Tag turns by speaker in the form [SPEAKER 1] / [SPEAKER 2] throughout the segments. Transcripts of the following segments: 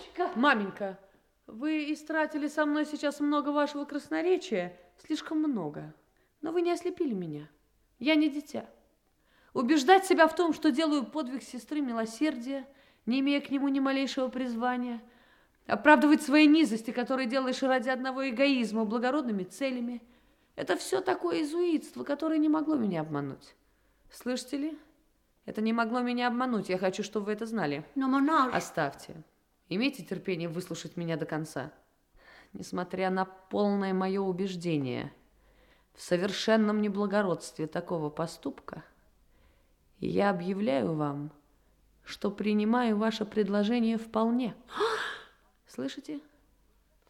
[SPEAKER 1] Зиночка!
[SPEAKER 2] Маменька, вы истратили со мной сейчас много вашего красноречия, слишком много. Но вы не ослепили меня. Я не дитя. Убеждать себя в том, что делаю подвиг сестры милосердия, не имея к нему ни малейшего призвания, оправдывать свои низости, которые делаешь ради одного эгоизма, благородными целями, это все такое изуитство, которое не могло меня обмануть. Слышите ли? Это не могло меня обмануть. Я хочу, чтобы вы это знали.
[SPEAKER 1] Но, монарх...
[SPEAKER 2] Оставьте. Имейте терпение выслушать меня до конца. Несмотря на полное мое убеждение в совершенном неблагородстве такого поступка, я объявляю вам, что принимаю ваше предложение вполне. Слышите?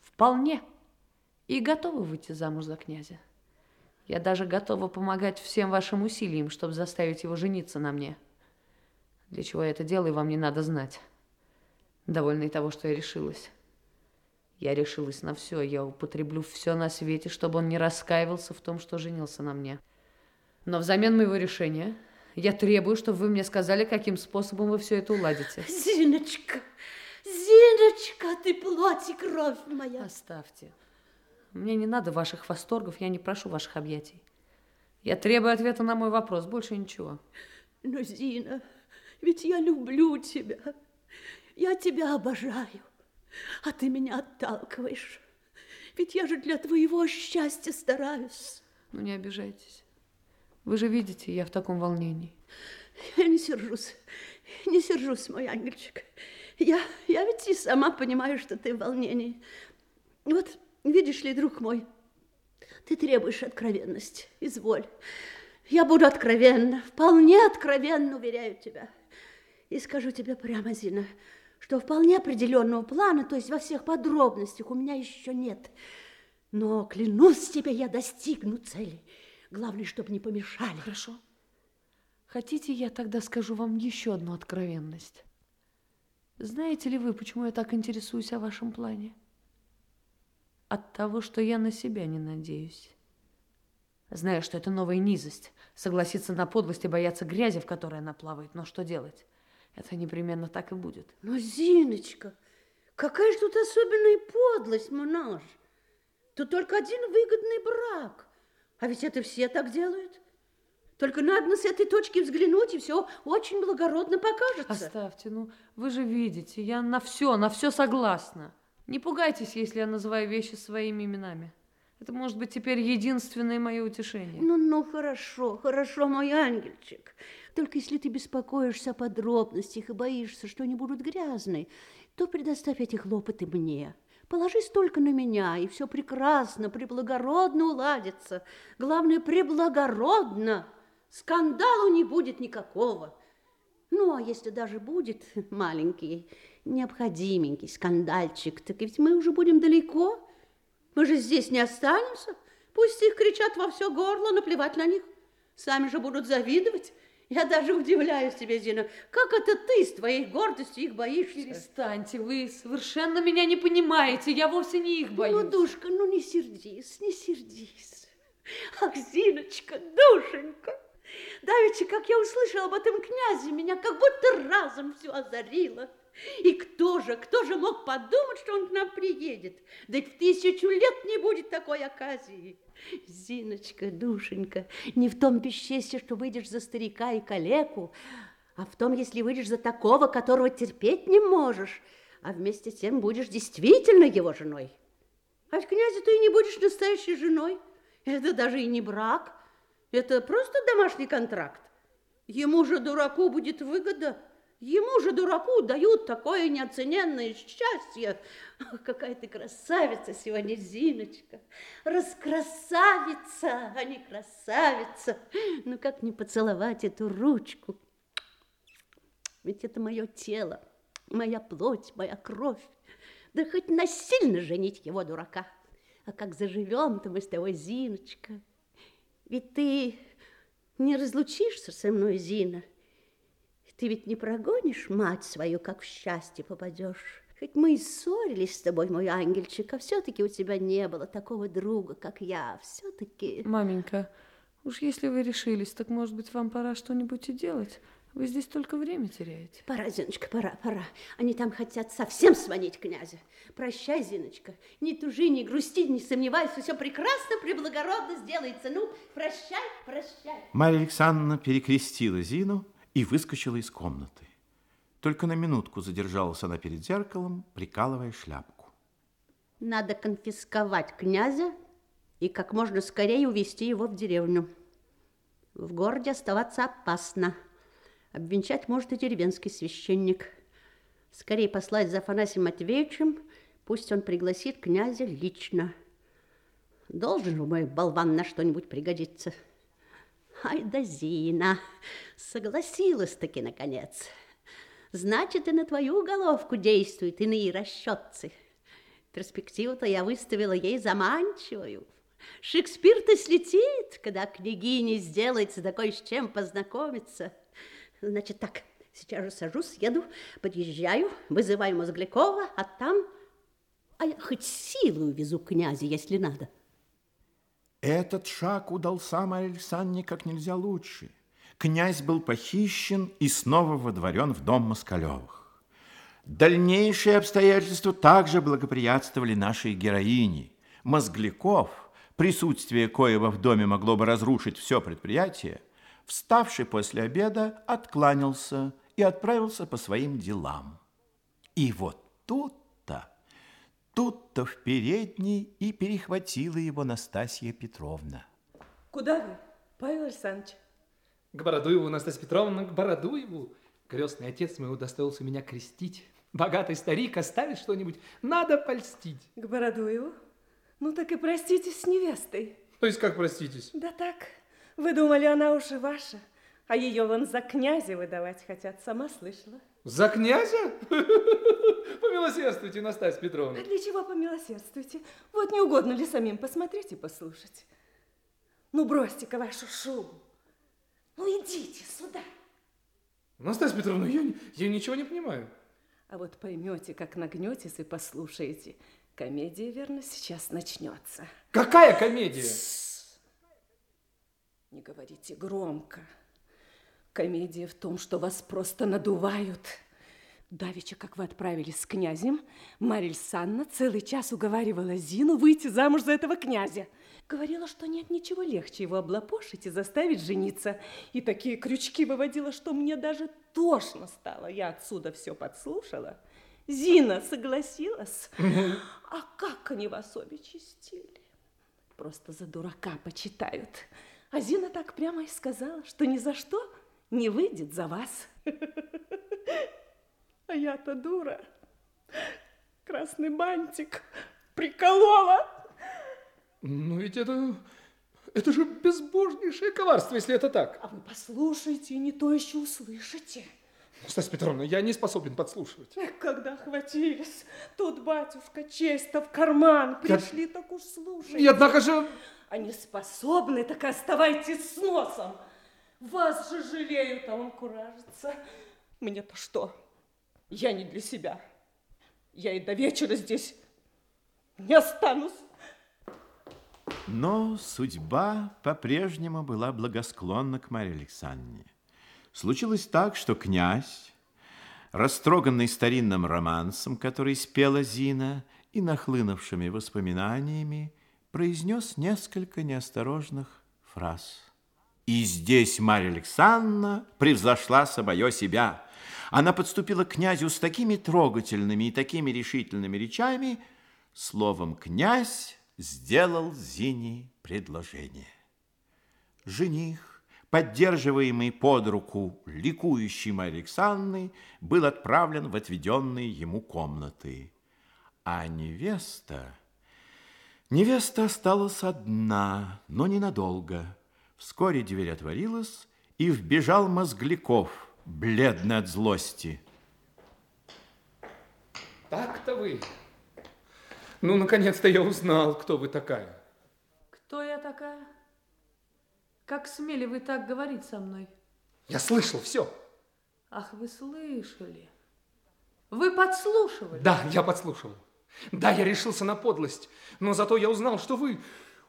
[SPEAKER 2] Вполне. И готова выйти замуж за князя. Я даже готова помогать всем вашим усилиям, чтобы заставить его жениться на мне. Для чего я это делаю, вам не надо знать. Довольно и того, что я решилась. Я решилась на все. Я употреблю все на свете, чтобы он не раскаивался в том, что женился на мне. Но взамен моего решения я требую, чтобы вы мне сказали, каким способом вы все это уладите.
[SPEAKER 1] Зиночка, Зиночка, ты плоть и кровь моя.
[SPEAKER 2] Оставьте. Мне не надо ваших восторгов, я не прошу ваших объятий. Я требую ответа на мой вопрос, больше ничего.
[SPEAKER 1] Но, Зина, ведь я люблю тебя. Я тебя обожаю, а ты меня отталкиваешь. Ведь я же для твоего счастья стараюсь.
[SPEAKER 2] Ну, не обижайтесь. Вы же видите, я в таком волнении.
[SPEAKER 1] Я не сержусь, не сержусь, мой ангельчик. Я, я ведь и сама понимаю, что ты в волнении. Вот Видишь ли, друг мой, ты требуешь откровенности. Изволь. Я буду откровенна, вполне откровенно, уверяю тебя. И скажу тебе прямо, Зина, что вполне определенного плана, то есть во всех подробностях, у меня еще нет. Но, клянусь тебе, я достигну цели. Главное, чтобы не помешали.
[SPEAKER 2] Хорошо. Хотите, я тогда скажу вам еще одну откровенность? Знаете ли вы, почему я так интересуюсь о вашем плане? от того, что я на себя не надеюсь. Знаю, что это новая низость, согласиться на подлость и бояться грязи, в которой она плавает. Но что делать? Это непременно так и будет.
[SPEAKER 1] Но, Зиночка, какая же тут особенная подлость, монаж? Тут только один выгодный брак. А ведь это все так делают. Только надо с этой точки взглянуть, и все очень благородно покажется.
[SPEAKER 2] Оставьте, ну, вы же видите, я на все, на все согласна. Не пугайтесь, если я называю вещи своими именами. Это может быть теперь единственное мое утешение.
[SPEAKER 1] Ну, ну, хорошо, хорошо, мой ангельчик. Только если ты беспокоишься о подробностях и боишься, что они будут грязные, то предоставь эти хлопоты мне. Положись только на меня, и все прекрасно, преблагородно уладится. Главное, преблагородно. Скандалу не будет никакого. Ну, а если даже будет маленький, необходименький скандальчик, так ведь мы уже будем далеко. Мы же здесь не останемся. Пусть их кричат во все горло, наплевать на них. Сами же будут завидовать. Я даже удивляюсь тебе, Зина, как это ты с твоей гордостью их боишься?
[SPEAKER 2] Перестаньте, вы совершенно меня не понимаете, я вовсе не их боюсь.
[SPEAKER 1] Ну, душка, ну не сердись, не сердись. Ах, Зиночка, душенька, давеча, как я услышала об этом князе, меня как будто разом все озарило. И кто же, кто же мог подумать, что он к нам приедет? Да в тысячу лет не будет такой оказии. Зиночка, душенька, не в том бесчестье, что выйдешь за старика и калеку, а в том, если выйдешь за такого, которого терпеть не можешь, а вместе с тем будешь действительно его женой. А в князе ты и не будешь настоящей женой. Это даже и не брак, это просто домашний контракт. Ему же, дураку, будет выгода – Ему же, дураку, дают такое неоцененное счастье. Ох, какая ты красавица сегодня, Зиночка. Раскрасавица, а не красавица. Ну, как не поцеловать эту ручку? Ведь это мое тело, моя плоть, моя кровь. Да хоть насильно женить его, дурака. А как заживем-то мы с тобой, Зиночка? Ведь ты не разлучишься со мной, Зина, ты ведь не прогонишь мать свою, как в счастье попадешь. Хоть мы и ссорились с тобой, мой ангельчик, а все-таки у тебя не было такого друга, как я. Все-таки...
[SPEAKER 2] Маменька, уж если вы решились, так, может быть, вам пора что-нибудь и делать? Вы здесь только время теряете.
[SPEAKER 1] Пора, Зиночка, пора, пора. Они там хотят совсем сманить князя. Прощай, Зиночка. Не тужи, не грусти, не сомневайся. Все прекрасно, преблагородно сделается. Ну, прощай, прощай.
[SPEAKER 3] Марья Александровна перекрестила Зину и выскочила из комнаты. Только на минутку задержалась она перед зеркалом, прикалывая шляпку.
[SPEAKER 1] Надо конфисковать князя и как можно скорее увезти его в деревню. В городе оставаться опасно. Обвенчать может и деревенский священник. Скорее послать за Афанасием Матвеевичем, пусть он пригласит князя лично. Должен же мой болван на что-нибудь пригодиться. Ай да Зина, согласилась-таки наконец. Значит, и на твою головку действуют иные расчетцы. Перспективу-то я выставила ей заманчивую. Шекспир-то слетит, когда княгиня сделается такой, с чем познакомиться. Значит так, сейчас же сажусь, еду, подъезжаю, вызываю Мозглякова, а там... А я хоть силу увезу князя, если надо.
[SPEAKER 3] Этот шаг удался Марье Александровне как нельзя лучше. Князь был похищен и снова водворен в дом Москалевых. Дальнейшие обстоятельства также благоприятствовали нашей героине. Мозгляков, присутствие коего в доме могло бы разрушить все предприятие, вставший после обеда, откланялся и отправился по своим делам. И вот тут-то, тут-то в передней и перехватила его Настасья Петровна.
[SPEAKER 4] Куда вы, Павел Александрович?
[SPEAKER 5] К Бородуеву, Настасья Петровна, к Бородуеву. Крестный отец мой удостоился меня крестить. Богатый старик оставит что-нибудь, надо польстить.
[SPEAKER 4] К Бородуеву? Ну так и проститесь с невестой.
[SPEAKER 5] То есть как проститесь?
[SPEAKER 4] Да так, вы думали, она уже ваша, а ее вон за князя выдавать хотят, сама слышала.
[SPEAKER 5] За князя? Помилосердствуйте, Настасья Петровна.
[SPEAKER 4] А для чего помилосердствуйте? Вот не угодно ли самим посмотреть и послушать? Ну, бросьте-ка вашу шубу. Ну, идите сюда.
[SPEAKER 5] Настасья Петровна, я, я ничего не понимаю.
[SPEAKER 4] А вот поймете, как нагнетесь и послушаете. Комедия, верно, сейчас начнется.
[SPEAKER 5] Какая комедия?
[SPEAKER 4] Не говорите громко. Комедия в том, что вас просто надувают. Давеча, как вы отправились с князем, Мариль Санна целый час уговаривала Зину выйти замуж за этого князя. Говорила, что нет ничего легче его облапошить и заставить жениться. И такие крючки выводила, что мне даже тошно стало. Я отсюда все подслушала. Зина согласилась. А как они вас обе чистили? Просто за дурака почитают. А Зина так прямо и сказала, что ни за что не выйдет за вас. А я-то дура. Красный бантик приколола.
[SPEAKER 5] Ну ведь это... Это же безбожнейшее коварство, если это так.
[SPEAKER 4] А вы послушайте, не то еще услышите.
[SPEAKER 5] Настасья Петровна, я не способен подслушивать.
[SPEAKER 4] Эх, когда хватились, тут батюшка честь-то в карман пришли, я... так уж слушайте.
[SPEAKER 5] И однако же...
[SPEAKER 4] Они способны, так оставайтесь с носом. Вас же жалеют, а он куражится. Мне-то что? Я не для себя. Я и до вечера здесь не останусь.
[SPEAKER 3] Но судьба по-прежнему была благосклонна к Марье Александровне. Случилось так, что князь, растроганный старинным романсом, который спела Зина, и нахлынувшими воспоминаниями, произнес несколько неосторожных фраз. И здесь Марья Александровна превзошла собою себя. Она подступила к князю с такими трогательными и такими решительными речами, словом, князь сделал Зине предложение. Жених, поддерживаемый под руку ликующей Марьей Александрой, был отправлен в отведенные ему комнаты. А невеста... Невеста осталась одна, но ненадолго. Вскоре дверь отворилась, и вбежал Мозгляков, бледный от злости.
[SPEAKER 5] Так-то вы. Ну, наконец-то я узнал, кто вы такая.
[SPEAKER 2] Кто я такая? Как смели вы так говорить со мной?
[SPEAKER 5] Я слышал все.
[SPEAKER 2] Ах, вы слышали. Вы подслушивали?
[SPEAKER 5] Да, я подслушал. Да, я решился на подлость, но зато я узнал, что вы...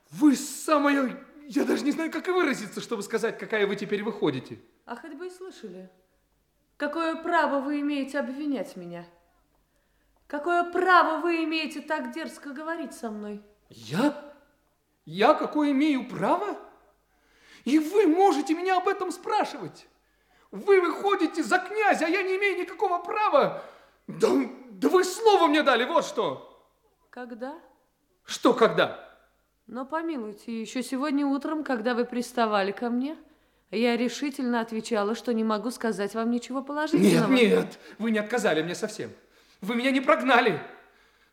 [SPEAKER 5] Вы самая я даже не знаю, как и выразиться, чтобы сказать, какая вы теперь выходите.
[SPEAKER 2] А хоть бы и слышали. Какое право вы имеете обвинять меня? Какое право вы имеете так дерзко говорить со мной?
[SPEAKER 5] Я? Я какое имею право? И вы можете меня об этом спрашивать? Вы выходите за князя, а я не имею никакого права. Да, да вы слово мне дали, вот что.
[SPEAKER 2] Когда?
[SPEAKER 5] Что когда?
[SPEAKER 2] Но помилуйте, еще сегодня утром, когда вы приставали ко мне, я решительно отвечала, что не могу сказать вам ничего положительного.
[SPEAKER 5] Нет, нет, вы не отказали мне совсем. Вы меня не прогнали.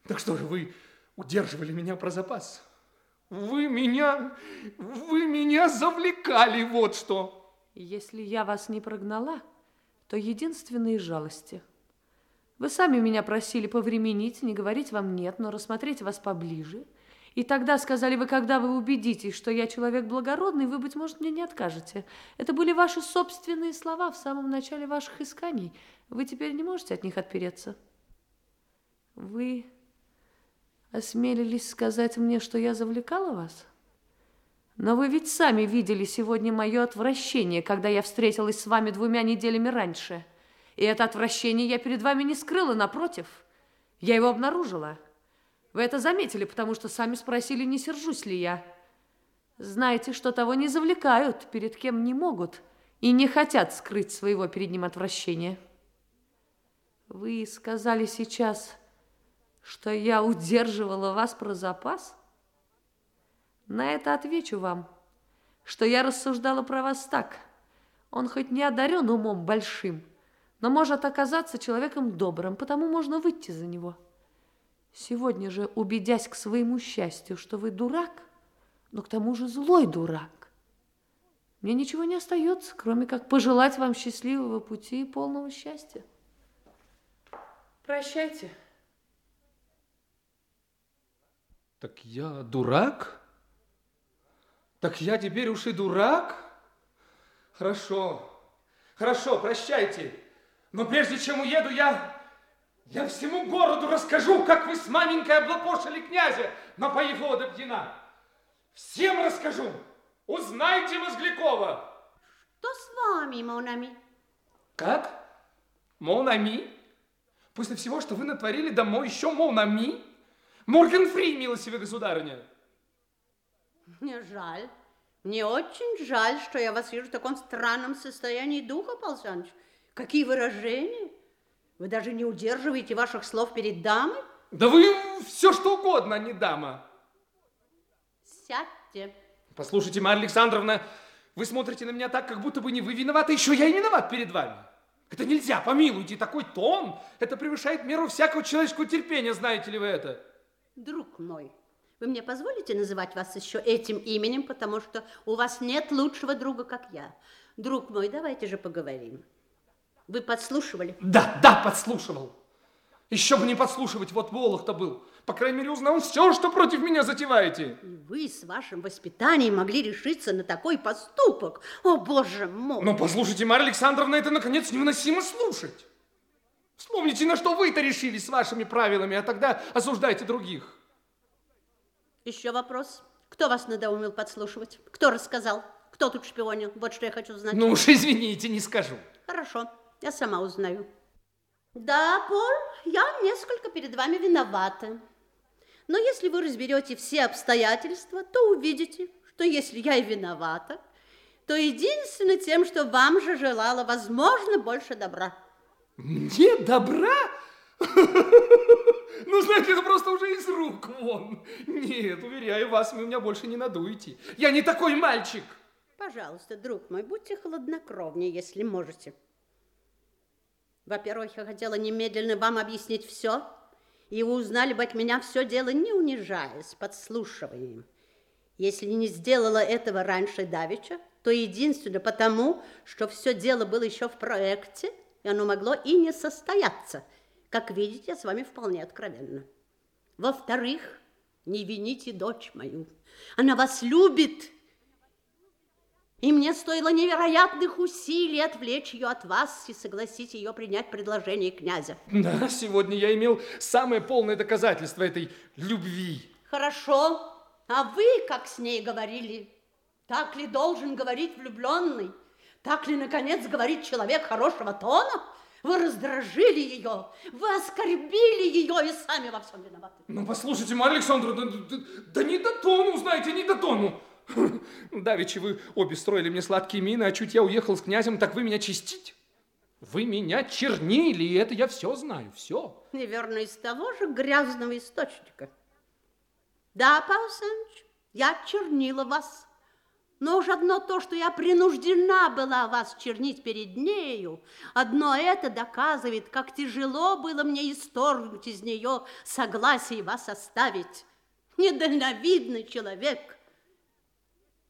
[SPEAKER 5] Так что же вы удерживали меня про запас? Вы меня, вы меня завлекали, вот что.
[SPEAKER 2] Если я вас не прогнала, то единственное из жалости. Вы сами меня просили повременить, не говорить вам «нет», но рассмотреть вас поближе. И тогда сказали вы, когда вы убедитесь, что я человек благородный, вы, быть может, мне не откажете. Это были ваши собственные слова в самом начале ваших исканий. Вы теперь не можете от них отпереться. Вы осмелились сказать мне, что я завлекала вас? Но вы ведь сами видели сегодня мое отвращение, когда я встретилась с вами двумя неделями раньше. И это отвращение я перед вами не скрыла, напротив. Я его обнаружила. Вы это заметили, потому что сами спросили, не сержусь ли я. Знаете, что того не завлекают, перед кем не могут и не хотят скрыть своего перед ним отвращения. Вы сказали сейчас, что я удерживала вас про запас? На это отвечу вам, что я рассуждала про вас так. Он хоть не одарен умом большим, но может оказаться человеком добрым, потому можно выйти за него. Сегодня же, убедясь к своему счастью, что вы дурак, но к тому же злой дурак, мне ничего не остается, кроме как пожелать вам счастливого пути и полного счастья. Прощайте.
[SPEAKER 5] Так я дурак? Так я теперь уж и дурак? Хорошо, хорошо, прощайте. Но прежде чем уеду, я, я всему городу расскажу, как вы с маменькой облапошили князя, напоив его до пьяна. Всем расскажу. Узнайте Мозглякова.
[SPEAKER 1] Что с вами, Монами?
[SPEAKER 5] Как? Монами? После всего, что вы натворили домой, еще Монами? Морган Фри, милостивая государыня.
[SPEAKER 1] Мне жаль. Мне очень жаль, что я вас вижу в таком странном состоянии духа, Александрович. Какие выражения? Вы даже не удерживаете ваших слов перед дамой?
[SPEAKER 5] Да вы все что угодно, а не дама.
[SPEAKER 1] Сядьте.
[SPEAKER 5] Послушайте, Марья Александровна, вы смотрите на меня так, как будто бы не вы виноваты, еще я и не виноват перед вами. Это нельзя, помилуйте, такой тон, это превышает меру всякого человеческого терпения, знаете ли вы это?
[SPEAKER 1] Друг мой, вы мне позволите называть вас еще этим именем, потому что у вас нет лучшего друга, как я. Друг мой, давайте же поговорим. Вы подслушивали?
[SPEAKER 5] Да, да, подслушивал. Еще бы не подслушивать, вот Волох-то был. По крайней мере, узнал все, что против меня затеваете.
[SPEAKER 1] И вы с вашим воспитанием могли решиться на такой поступок. О, боже мой!
[SPEAKER 5] Но послушайте, Марья Александровна, это, наконец, невыносимо слушать. Вспомните, на что вы-то решили с вашими правилами, а тогда осуждайте других.
[SPEAKER 1] Еще вопрос. Кто вас надоумил подслушивать? Кто рассказал? Кто тут шпионил? Вот что я хочу знать.
[SPEAKER 5] Ну уж извините, не скажу.
[SPEAKER 1] Хорошо, я сама узнаю. Да, Пол, я несколько перед вами виновата. Но если вы разберете все обстоятельства, то увидите, что если я и виновата, то единственно тем, что вам же желала, возможно, больше добра.
[SPEAKER 5] Мне добра? Ну, знаете, это просто уже из рук вон. Нет, уверяю вас, вы меня больше не надуете. Я не такой мальчик.
[SPEAKER 1] Пожалуйста, друг мой, будьте хладнокровнее, если можете. Во-первых, я хотела немедленно вам объяснить все, и вы узнали бы от меня все дело, не унижаясь, подслушиванием. Если не сделала этого раньше Давича, то единственно потому, что все дело было еще в проекте, и оно могло и не состояться. Как видите, я с вами вполне откровенна. Во-вторых, не вините дочь мою. Она вас любит, и мне стоило невероятных усилий отвлечь ее от вас и согласить ее принять предложение князя.
[SPEAKER 5] Да, сегодня я имел самое полное доказательство этой любви.
[SPEAKER 1] Хорошо. А вы как с ней говорили? Так ли должен говорить влюбленный? Так ли, наконец, говорит человек хорошего тона? Вы раздражили ее, вы оскорбили ее и сами во всем виноваты.
[SPEAKER 5] Ну, послушайте, Марья Александровна, да, да, да не до тону, знаете, не до тону. Давичи вы обе строили мне сладкие мины, а чуть я уехал с князем, так вы меня чистить. Вы меня чернили, и это я все знаю, все.
[SPEAKER 1] Неверно, из того же грязного источника. Да, Павел Александрович, я чернила вас. Но уж одно то, что я принуждена была вас чернить перед нею, одно это доказывает, как тяжело было мне исторгнуть из нее согласие вас оставить. Недальновидный человек.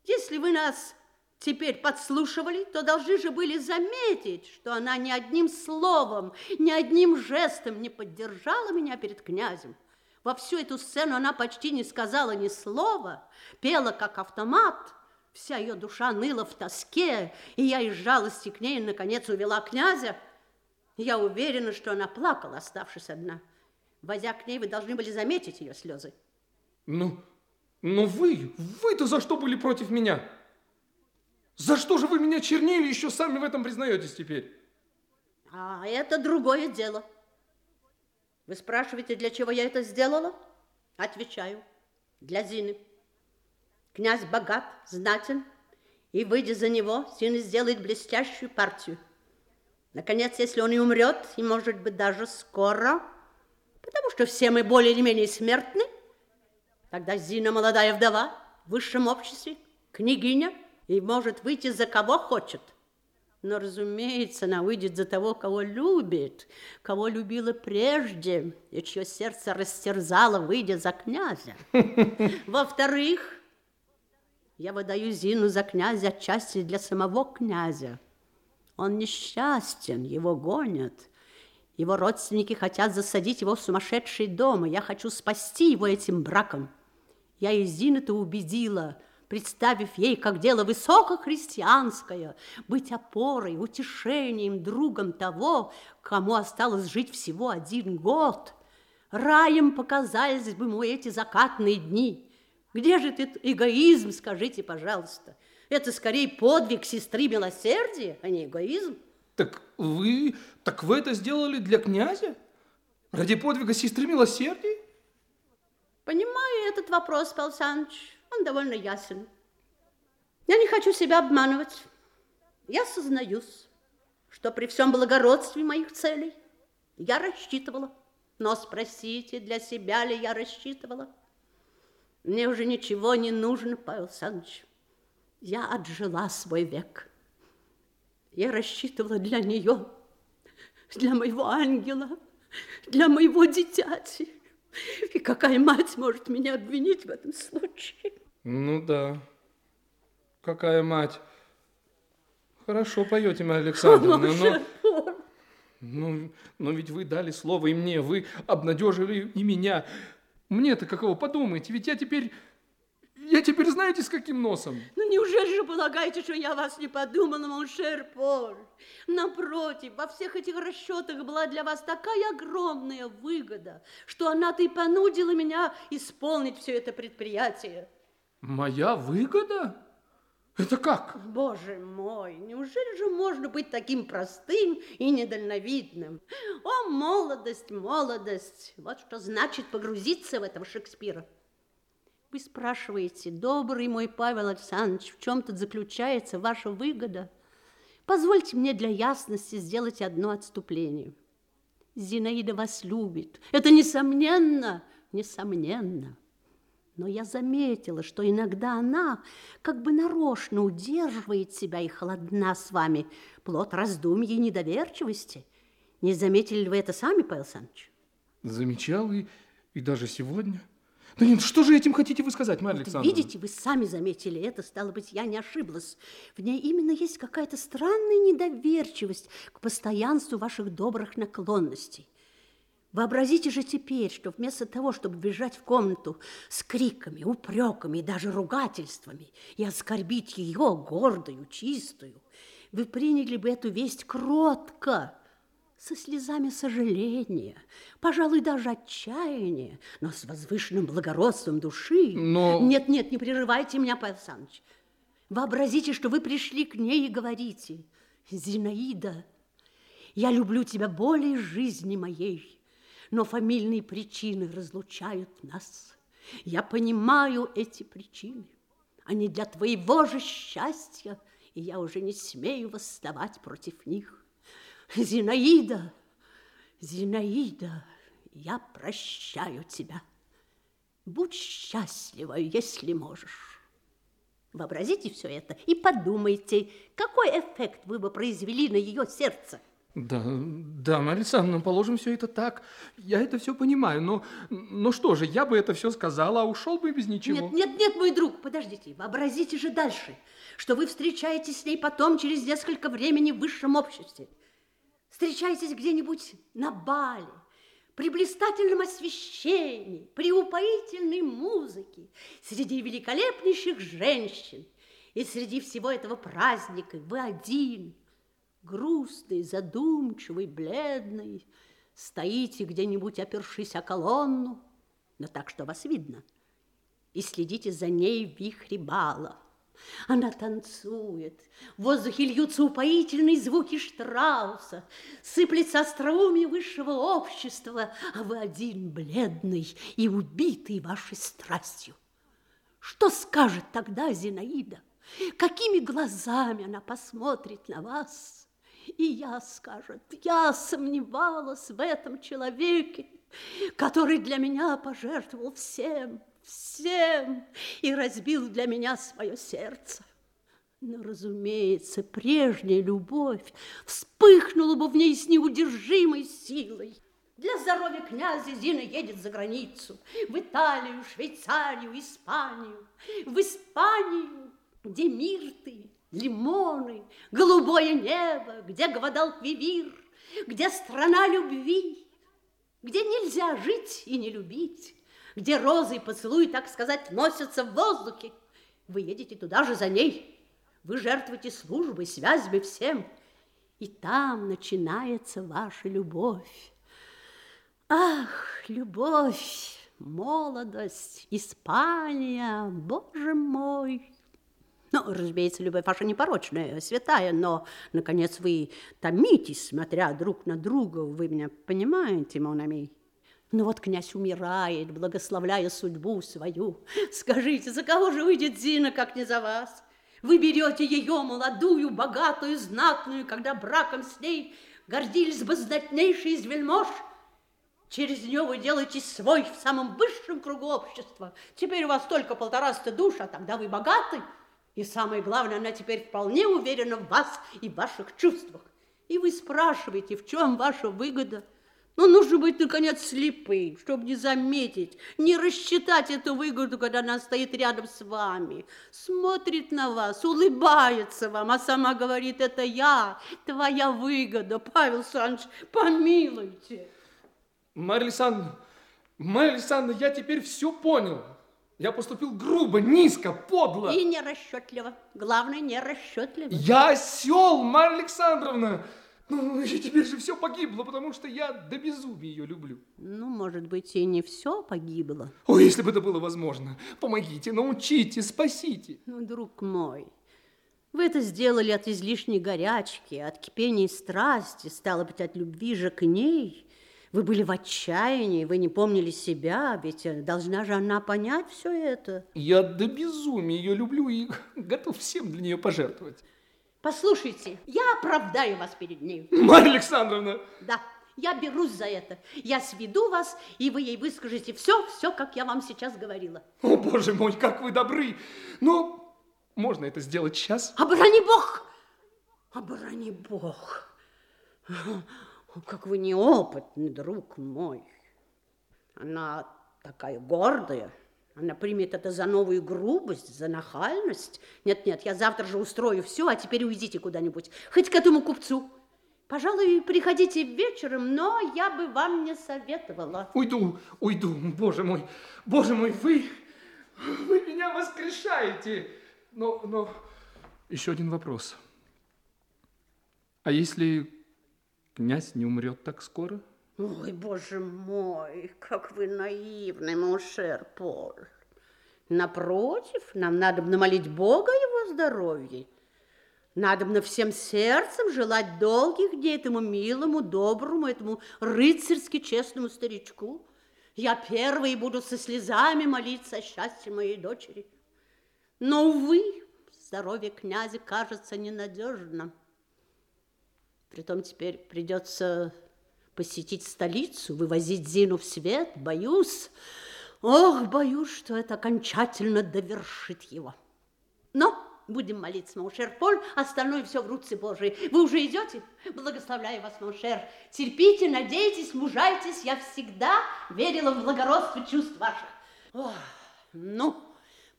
[SPEAKER 1] Если вы нас теперь подслушивали, то должны же были заметить, что она ни одним словом, ни одним жестом не поддержала меня перед князем. Во всю эту сцену она почти не сказала ни слова, пела как автомат – Вся ее душа ныла в тоске, и я из жалости к ней, наконец, увела князя. Я уверена, что она плакала, оставшись одна. Возя к ней, вы должны были заметить ее слезы.
[SPEAKER 5] Ну, но вы, вы-то за что были против меня? За что же вы меня чернили, еще сами в этом признаетесь теперь?
[SPEAKER 1] А это другое дело. Вы спрашиваете, для чего я это сделала? Отвечаю, для Зины. Князь богат, знатен, и, выйдя за него, сын сделает блестящую партию. Наконец, если он и умрет, и, может быть, даже скоро, потому что все мы более или менее смертны, тогда Зина молодая вдова в высшем обществе, княгиня, и может выйти за кого хочет. Но, разумеется, она выйдет за того, кого любит, кого любила прежде, и чье сердце растерзало, выйдя за князя. Во-вторых, я выдаю Зину за князя отчасти для самого князя. Он несчастен, его гонят. Его родственники хотят засадить его в сумасшедший дом, и я хочу спасти его этим браком. Я и Зину-то убедила, представив ей, как дело высокохристианское, быть опорой, утешением, другом того, кому осталось жить всего один год. Раем показались бы ему эти закатные дни – где же этот эгоизм, скажите, пожалуйста? Это скорее подвиг сестры милосердия, а не эгоизм.
[SPEAKER 5] Так вы, так вы это сделали для князя? Ради подвига сестры милосердия?
[SPEAKER 1] Понимаю этот вопрос, Павел Александрович. Он довольно ясен. Я не хочу себя обманывать. Я сознаюсь, что при всем благородстве моих целей я рассчитывала. Но спросите, для себя ли я рассчитывала? Мне уже ничего не нужно, Павел Александрович. Я отжила свой век. Я рассчитывала для нее, для моего ангела, для моего дитяти. И какая мать может меня обвинить в этом случае?
[SPEAKER 5] Ну да. Какая мать? Хорошо поете, Марья Александровна, но... Ну, но ведь вы дали слово и мне, вы обнадежили и меня. Мне-то какого подумайте, ведь я теперь... Теперь знаете, с каким носом?
[SPEAKER 1] Ну, неужели же полагаете, что я о вас не подумала, mon cher Поль? Напротив, во всех этих расчетах была для вас такая огромная выгода, что она-то и понудила меня исполнить все это предприятие.
[SPEAKER 5] Моя выгода? Это как?
[SPEAKER 1] Боже мой, неужели же можно быть таким простым и недальновидным? О, молодость, молодость! Вот что значит погрузиться в этого Шекспира. Вы спрашиваете, добрый мой Павел Александрович, в чем тут заключается ваша выгода? Позвольте мне для ясности сделать одно отступление. Зинаида вас любит. Это несомненно, несомненно. Но я заметила, что иногда она как бы нарочно удерживает себя и холодна с вами, плод раздумья и недоверчивости. Не заметили ли вы это сами, Павел Александрович?
[SPEAKER 5] Замечал и, и даже сегодня. Да нет, что же этим хотите вы сказать, Марья вот Александровна?
[SPEAKER 1] Видите, вы сами заметили это, стало быть, я не ошиблась. В ней именно есть какая-то странная недоверчивость к постоянству ваших добрых наклонностей. Вообразите же теперь, что вместо того, чтобы бежать в комнату с криками, упреками и даже ругательствами и оскорбить ее, гордую, чистую, вы приняли бы эту весть кротко, со слезами сожаления, пожалуй, даже отчаяния, но с возвышенным благородством души.
[SPEAKER 5] Но...
[SPEAKER 1] Нет, нет, не прерывайте меня, Павел Александрович. Вообразите, что вы пришли к ней и говорите, Зинаида, Я люблю тебя более жизни моей, но фамильные причины разлучают нас. Я понимаю эти причины. Они для твоего же счастья, и я уже не смею восставать против них. Зинаида, Зинаида, я прощаю тебя. Будь счастлива, если можешь. Вообразите все это и подумайте, какой эффект вы бы произвели на ее сердце.
[SPEAKER 5] Да, да, Марья Александровна, положим все это так. Я это все понимаю, но, но что же, я бы это все сказала, а ушел бы без ничего.
[SPEAKER 1] Нет, нет, нет, мой друг, подождите, вообразите же дальше, что вы встречаетесь с ней потом через несколько времени в высшем обществе. Встречаетесь где-нибудь на бале, при блистательном освещении, при упоительной музыке, среди великолепнейших женщин. И среди всего этого праздника вы один, грустный, задумчивый, бледный, стоите где-нибудь, опершись о колонну, но так, что вас видно, и следите за ней вихре бала. Она танцует, в воздухе льются упоительные звуки Штрауса, сыплется остроумие высшего общества, а вы один бледный и убитый вашей страстью. Что скажет тогда Зинаида? Какими глазами она посмотрит на вас? И я скажет, я сомневалась в этом человеке, который для меня пожертвовал всем, всем и разбил для меня свое сердце. Но, разумеется, прежняя любовь вспыхнула бы в ней с неудержимой силой. Для здоровья князя Зина едет за границу, в Италию, Швейцарию, Испанию. В Испанию, где мирты, лимоны, голубое небо, где Гвадалквивир, где страна любви, где нельзя жить и не любить, где розы и поцелуи, так сказать, носятся в воздухе. Вы едете туда же за ней. Вы жертвуете службой, связями всем. И там начинается ваша любовь. Ах, любовь, молодость, Испания, боже мой! Ну, разумеется, любовь ваша непорочная, святая, но, наконец, вы томитесь, смотря друг на друга. Вы меня понимаете, Монами? Но вот князь умирает, благословляя судьбу свою. Скажите, за кого же выйдет Зина, как не за вас? Вы берете ее, молодую, богатую, знатную, когда браком с ней гордились бы знатнейшие из вельмож. Через нее вы делаете свой в самом высшем кругу общества. Теперь у вас только полтораста душ, а тогда вы богаты. И самое главное, она теперь вполне уверена в вас и в ваших чувствах. И вы спрашиваете, в чем ваша выгода – но ну, нужно быть, наконец, слепым, чтобы не заметить, не рассчитать эту выгоду, когда она стоит рядом с вами, смотрит на вас, улыбается вам, а сама говорит, это я, твоя выгода, Павел Александрович, помилуйте.
[SPEAKER 5] Марья Александровна, Марья Александровна, я теперь все понял. Я поступил грубо, низко, подло.
[SPEAKER 1] И нерасчетливо. Главное, нерасчетливо.
[SPEAKER 5] Я осел, Марья Александровна. Ну, и теперь же все погибло, потому что я до безумия ее люблю.
[SPEAKER 1] Ну, может быть, и не все погибло.
[SPEAKER 5] О, если бы это было возможно. Помогите, научите, спасите.
[SPEAKER 1] Ну, друг мой, вы это сделали от излишней горячки, от кипения страсти, стало быть, от любви же к ней. Вы были в отчаянии, вы не помнили себя, ведь э, должна же она понять все это.
[SPEAKER 5] Я до безумия ее люблю и готов всем для нее пожертвовать.
[SPEAKER 1] Послушайте, я оправдаю вас перед ней.
[SPEAKER 5] Марья Александровна!
[SPEAKER 1] Да, я берусь за это. Я сведу вас, и вы ей выскажете все, все, как я вам сейчас говорила.
[SPEAKER 5] О, боже мой, как вы добры! Ну, можно это сделать сейчас?
[SPEAKER 1] Оборони Бог! Оборони Бог! Как вы неопытный, друг мой. Она такая гордая, она примет это за новую грубость, за нахальность. Нет-нет, я завтра же устрою все, а теперь уйдите куда-нибудь, хоть к этому купцу. Пожалуй, приходите вечером, но я бы вам не советовала.
[SPEAKER 5] Уйду, уйду, боже мой, боже мой, вы, вы меня воскрешаете. Но, но еще один вопрос. А если князь не умрет так скоро?
[SPEAKER 1] Ой, боже мой, как вы наивный, mon cher Поль. Напротив, нам надо намолить Бога его здоровье. На всем сердцем желать долгих дней этому милому, доброму, этому рыцарски честному старичку. Я первой буду со слезами молиться о счастье моей дочери. Но, увы, здоровье князя кажется ненадежным. Притом теперь придется посетить столицу, вывозить Зину в свет. Боюсь, ох, боюсь, что это окончательно довершит его. Но будем молиться, mon cher Поль, остальное все в руце Божией. Вы уже идете? Благословляю вас, mon cher. Терпите, надейтесь, мужайтесь. Я всегда верила в благородство чувств ваших. Ох, ну,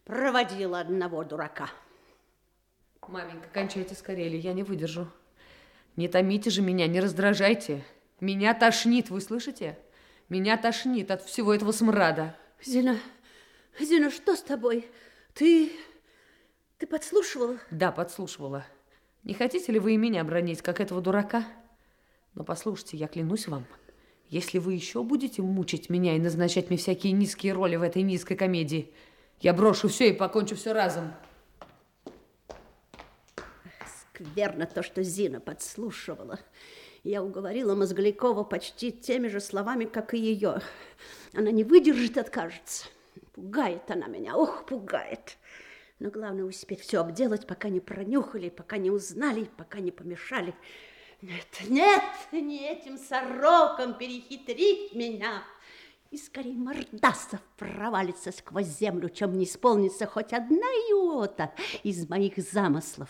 [SPEAKER 1] проводила одного дурака.
[SPEAKER 2] Маменька, кончайте скорее, я не выдержу. Не томите же меня, не раздражайте. Меня тошнит, вы слышите? Меня тошнит от всего этого смрада.
[SPEAKER 1] Зина, Зина, что с тобой? Ты... ты подслушивала?
[SPEAKER 2] Да, подслушивала. Не хотите ли вы и меня бронить, как этого дурака? Но послушайте, я клянусь вам, если вы еще будете мучить меня и назначать мне всякие низкие роли в этой низкой комедии, я брошу все и покончу все разом.
[SPEAKER 1] Скверно то, что Зина подслушивала. Я уговорила Мозглякова почти теми же словами, как и ее. Она не выдержит, откажется. Пугает она меня, ох, пугает. Но главное успеть все обделать, пока не пронюхали, пока не узнали, пока не помешали. Нет, нет, не этим сороком перехитрить меня. И скорее Мордасов провалится сквозь землю, чем не исполнится хоть одна иота из моих замыслов.